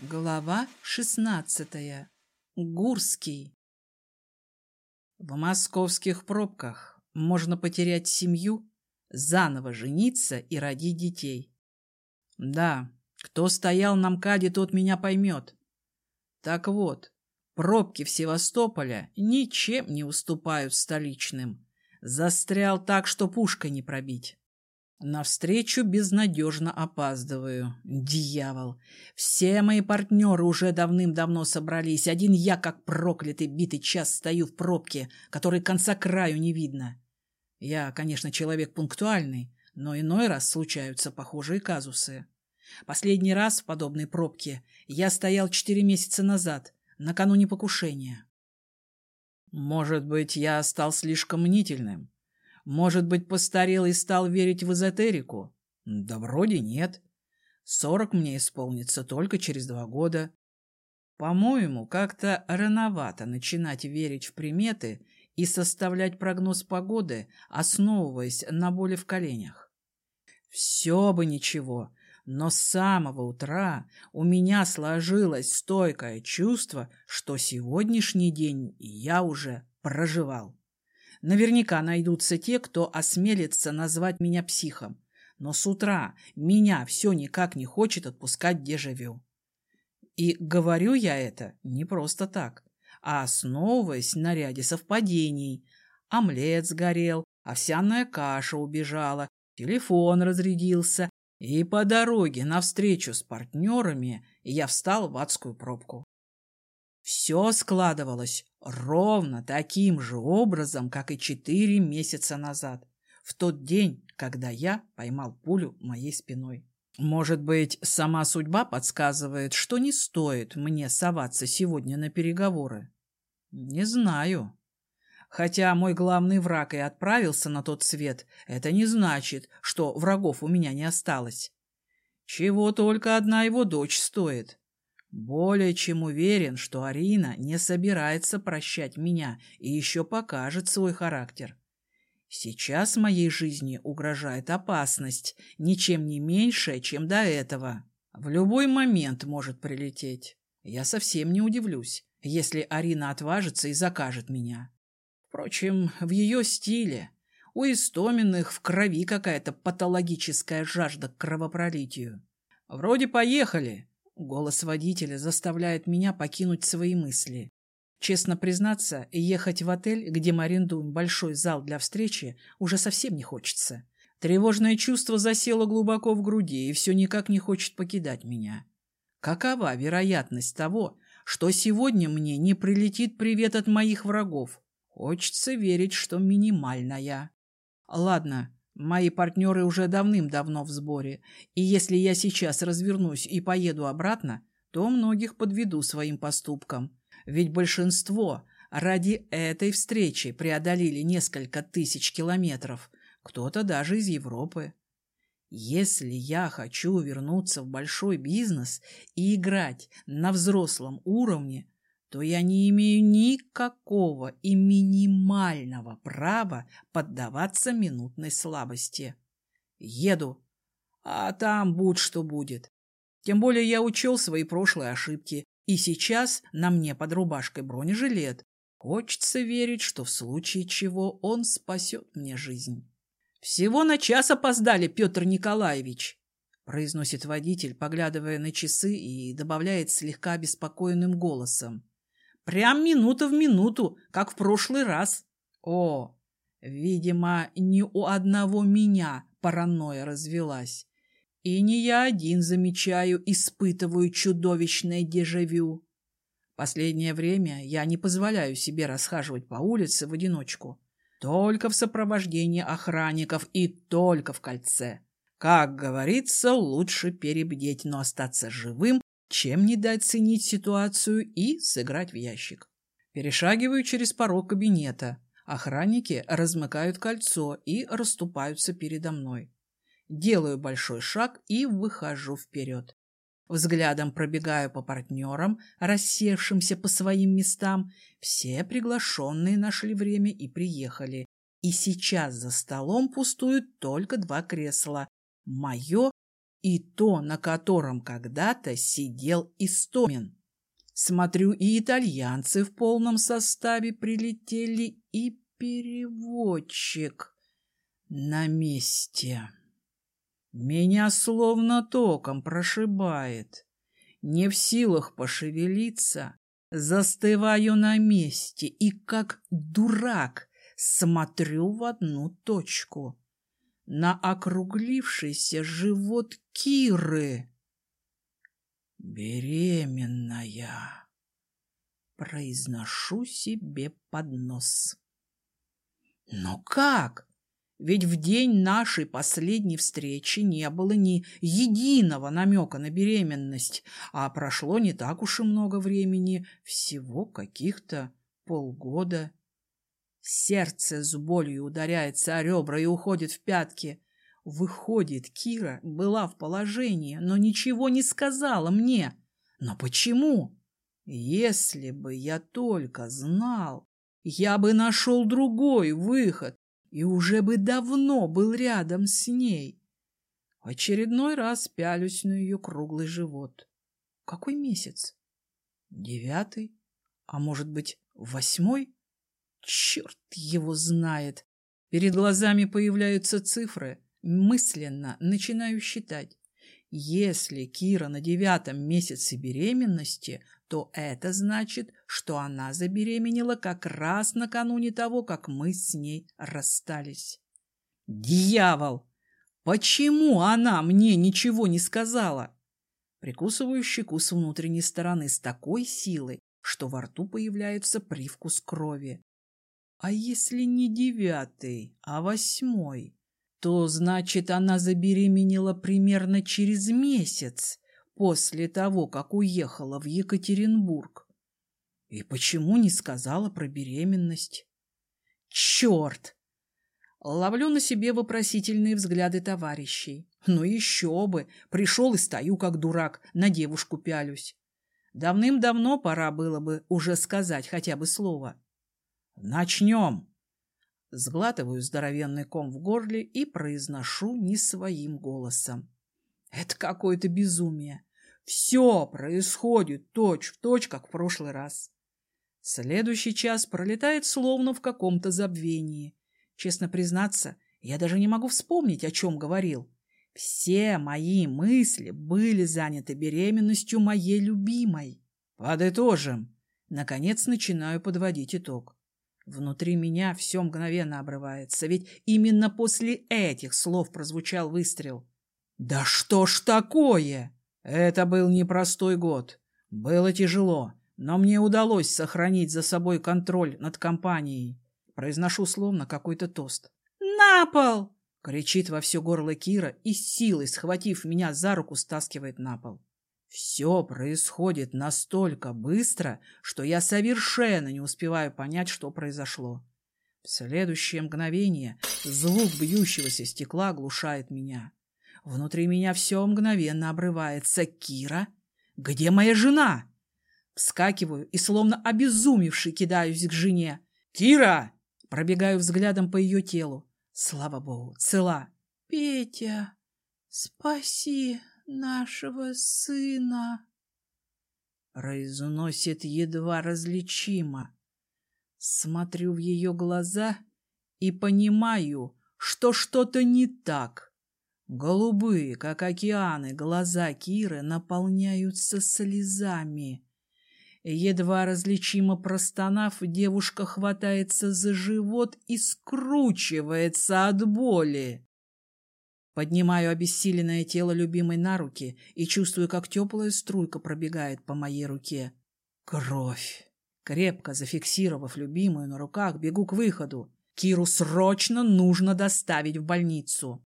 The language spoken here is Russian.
Глава шестнадцатая. Гурский. В московских пробках можно потерять семью, заново жениться и родить детей. Да, кто стоял на МКАДе, тот меня поймет. Так вот, пробки в Севастополе ничем не уступают столичным. Застрял так, что пушкой не пробить. Навстречу безнадежно опаздываю. Дьявол! Все мои партнеры уже давным-давно собрались. Один я, как проклятый, битый час стою в пробке, которой конца краю не видно. Я, конечно, человек пунктуальный, но иной раз случаются похожие казусы. Последний раз в подобной пробке я стоял четыре месяца назад, накануне покушения. Может быть, я стал слишком мнительным? Может быть, постарел и стал верить в эзотерику? Да вроде нет. Сорок мне исполнится только через два года. По-моему, как-то рановато начинать верить в приметы и составлять прогноз погоды, основываясь на боли в коленях. Все бы ничего, но с самого утра у меня сложилось стойкое чувство, что сегодняшний день я уже проживал. Наверняка найдутся те, кто осмелится назвать меня психом. Но с утра меня все никак не хочет отпускать дежавю. И говорю я это не просто так, а основываясь на ряде совпадений. Омлет сгорел, овсяная каша убежала, телефон разрядился, и по дороге навстречу с партнерами я встал в адскую пробку. Все складывалось ровно таким же образом, как и четыре месяца назад, в тот день, когда я поймал пулю моей спиной. Может быть, сама судьба подсказывает, что не стоит мне соваться сегодня на переговоры? Не знаю. Хотя мой главный враг и отправился на тот свет, это не значит, что врагов у меня не осталось. Чего только одна его дочь стоит. Более чем уверен, что Арина не собирается прощать меня и еще покажет свой характер. Сейчас моей жизни угрожает опасность, ничем не меньшая, чем до этого. В любой момент может прилететь. Я совсем не удивлюсь, если Арина отважится и закажет меня. Впрочем, в ее стиле. У Истоминых в крови какая-то патологическая жажда к кровопролитию. Вроде поехали, Голос водителя заставляет меня покинуть свои мысли. Честно признаться, ехать в отель, где мы арендуем большой зал для встречи, уже совсем не хочется. Тревожное чувство засело глубоко в груди и все никак не хочет покидать меня. Какова вероятность того, что сегодня мне не прилетит привет от моих врагов? Хочется верить, что минимальная. Ладно, Мои партнеры уже давным-давно в сборе, и если я сейчас развернусь и поеду обратно, то многих подведу своим поступкам. Ведь большинство ради этой встречи преодолели несколько тысяч километров, кто-то даже из Европы. Если я хочу вернуться в большой бизнес и играть на взрослом уровне, то я не имею никакого и минимального права поддаваться минутной слабости. Еду, а там будь что будет. Тем более я учел свои прошлые ошибки, и сейчас на мне под рубашкой бронежилет. Хочется верить, что в случае чего он спасет мне жизнь. «Всего на час опоздали, Петр Николаевич!» произносит водитель, поглядывая на часы и добавляет слегка обеспокоенным голосом. Прям минута в минуту, как в прошлый раз. О, видимо, не у одного меня паранойя развелась. И не я один замечаю, испытываю чудовищное дежавю. Последнее время я не позволяю себе расхаживать по улице в одиночку. Только в сопровождении охранников и только в кольце. Как говорится, лучше перебдеть, но остаться живым чем не дать ценить ситуацию и сыграть в ящик. Перешагиваю через порог кабинета. Охранники размыкают кольцо и расступаются передо мной. Делаю большой шаг и выхожу вперед. Взглядом пробегаю по партнерам, рассевшимся по своим местам. Все приглашенные нашли время и приехали. И сейчас за столом пустуют только два кресла. Мое и то, на котором когда-то сидел Истомин. Смотрю, и итальянцы в полном составе прилетели, и переводчик на месте. Меня словно током прошибает. Не в силах пошевелиться, застываю на месте и, как дурак, смотрю в одну точку. На округлившийся живот Киры. Беременная. Произношу себе под нос. Но как? Ведь в день нашей последней встречи не было ни единого намека на беременность, а прошло не так уж и много времени, всего каких-то полгода. Сердце с болью ударяется о ребра и уходит в пятки. Выходит, Кира была в положении, но ничего не сказала мне. Но почему? Если бы я только знал, я бы нашел другой выход и уже бы давно был рядом с ней. В очередной раз пялюсь на ее круглый живот. Какой месяц? Девятый? А может быть, восьмой? Черт его знает. Перед глазами появляются цифры. Мысленно начинаю считать. Если Кира на девятом месяце беременности, то это значит, что она забеременела как раз накануне того, как мы с ней расстались. Дьявол! Почему она мне ничего не сказала? Прикусываю щеку с внутренней стороны с такой силой, что во рту появляется привкус крови. А если не девятый, а восьмой, то значит она забеременела примерно через месяц после того, как уехала в Екатеринбург. И почему не сказала про беременность? Черт! Ловлю на себе вопросительные взгляды товарищей. Ну еще бы! Пришел и стою, как дурак, на девушку пялюсь. Давным-давно пора было бы уже сказать хотя бы слово. «Начнем!» Сглатываю здоровенный ком в горле и произношу не своим голосом. Это какое-то безумие. Все происходит точь-в-точь, точь, как в прошлый раз. Следующий час пролетает словно в каком-то забвении. Честно признаться, я даже не могу вспомнить, о чем говорил. Все мои мысли были заняты беременностью моей любимой. Подытожим. Наконец начинаю подводить итог. Внутри меня все мгновенно обрывается, ведь именно после этих слов прозвучал выстрел. Да что ж такое? Это был непростой год. Было тяжело, но мне удалось сохранить за собой контроль над компанией. Произношу словно какой-то тост. «На пол!» — кричит во все горло Кира и силой, схватив меня за руку, стаскивает на пол. Все происходит настолько быстро, что я совершенно не успеваю понять, что произошло. В следующее мгновение звук бьющегося стекла глушает меня. Внутри меня все мгновенно обрывается. «Кира? Где моя жена?» Вскакиваю и, словно обезумевший, кидаюсь к жене. «Кира!» Пробегаю взглядом по ее телу. Слава богу, цела. «Петя, спаси нашего сына!» Произносит едва различимо. Смотрю в ее глаза и понимаю, что что-то не так. Голубые, как океаны, глаза Киры наполняются слезами. Едва различимо простонав, девушка хватается за живот и скручивается от боли. Поднимаю обессиленное тело любимой на руки и чувствую, как теплая струйка пробегает по моей руке. Кровь. Крепко зафиксировав любимую на руках, бегу к выходу. Киру срочно нужно доставить в больницу.